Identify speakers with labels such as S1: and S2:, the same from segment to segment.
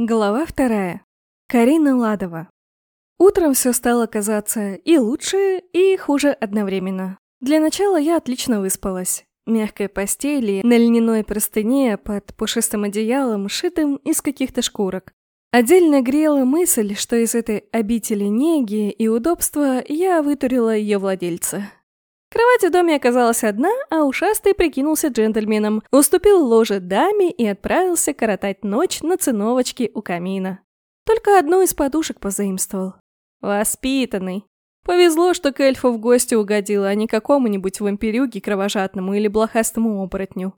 S1: Глава вторая. Карина Ладова. Утром все стало казаться и лучше, и хуже одновременно. Для начала я отлично выспалась. Мягкой постели, на льняной простыне под пушистым одеялом, шитым из каких-то шкурок. Отдельно грела мысль, что из этой обители неги и удобства я вытурила ее владельца. Кровать в доме оказалась одна, а ушастый прикинулся джентльменом, уступил ложе даме и отправился коротать ночь на циновочке у камина. Только одну из подушек позаимствовал. Воспитанный. Повезло, что к эльфу в гости угодила, а не какому-нибудь вампирюге кровожадному или блохастому оборотню.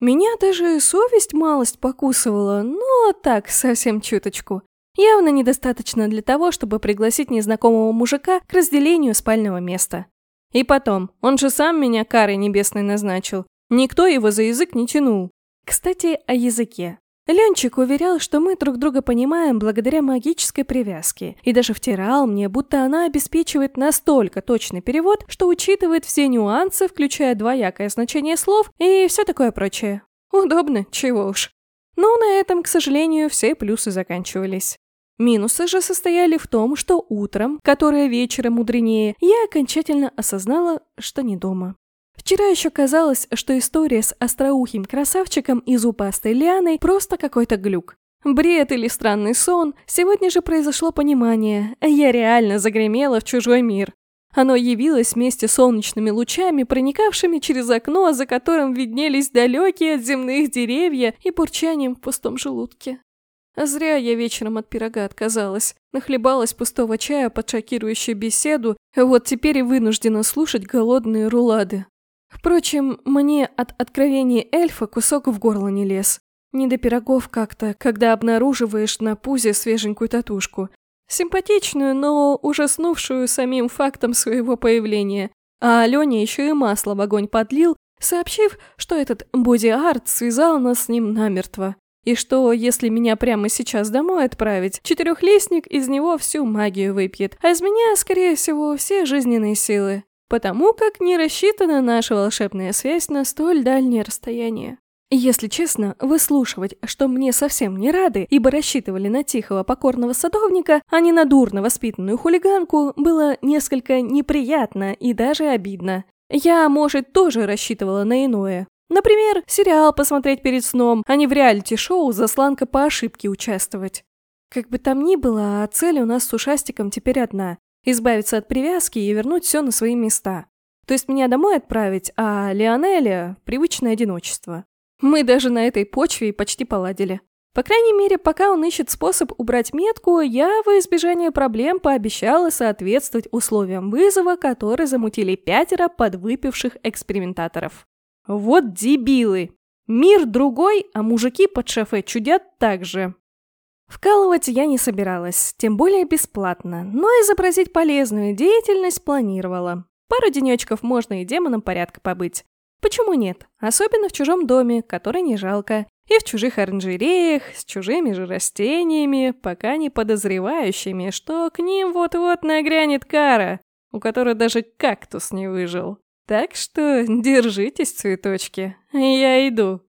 S1: Меня даже совесть малость покусывала, но так, совсем чуточку. Явно недостаточно для того, чтобы пригласить незнакомого мужика к разделению спального места. И потом, он же сам меня карой небесной назначил. Никто его за язык не тянул. Кстати, о языке. Ленчик уверял, что мы друг друга понимаем благодаря магической привязке, и даже втирал мне, будто она обеспечивает настолько точный перевод, что учитывает все нюансы, включая двоякое значение слов и все такое прочее. Удобно, чего уж. Но на этом, к сожалению, все плюсы заканчивались. Минусы же состояли в том, что утром, которое вечером мудренее, я окончательно осознала, что не дома. Вчера еще казалось, что история с остроухим красавчиком и зубастой лианой просто какой-то глюк. Бред или странный сон, сегодня же произошло понимание, я реально загремела в чужой мир. Оно явилось вместе с солнечными лучами, проникавшими через окно, за которым виднелись далекие от земных деревья и бурчанием в пустом желудке. А зря я вечером от пирога отказалась. Нахлебалась пустого чая под шокирующую беседу, вот теперь и вынуждена слушать голодные рулады. Впрочем, мне от откровений эльфа кусок в горло не лез. Не до пирогов как-то, когда обнаруживаешь на пузе свеженькую татушку. Симпатичную, но ужаснувшую самим фактом своего появления. А Алене еще и масло в огонь подлил, сообщив, что этот боди-арт связал нас с ним намертво. И что, если меня прямо сейчас домой отправить, четырехлистник из него всю магию выпьет, а из меня, скорее всего, все жизненные силы. Потому как не рассчитана наша волшебная связь на столь дальнее расстояние. Если честно, выслушивать, что мне совсем не рады, ибо рассчитывали на тихого покорного садовника, а не на дурно воспитанную хулиганку, было несколько неприятно и даже обидно. Я, может, тоже рассчитывала на иное. Например, сериал посмотреть перед сном, а не в реалити-шоу «Засланка по ошибке» участвовать. Как бы там ни было, а цель у нас с ушастиком теперь одна – избавиться от привязки и вернуть все на свои места. То есть меня домой отправить, а Леонеля – привычное одиночество. Мы даже на этой почве почти поладили. По крайней мере, пока он ищет способ убрать метку, я во избежание проблем пообещала соответствовать условиям вызова, который замутили пятеро подвыпивших экспериментаторов. Вот дебилы! Мир другой, а мужики под шофе чудят так же. Вкалывать я не собиралась, тем более бесплатно, но изобразить полезную деятельность планировала. Пару денечков можно и демоном порядка побыть. Почему нет? Особенно в чужом доме, который не жалко, и в чужих оранжереях, с чужими же растениями, пока не подозревающими, что к ним вот-вот нагрянет кара, у которой даже кактус не выжил. Так что держитесь, цветочки, я иду.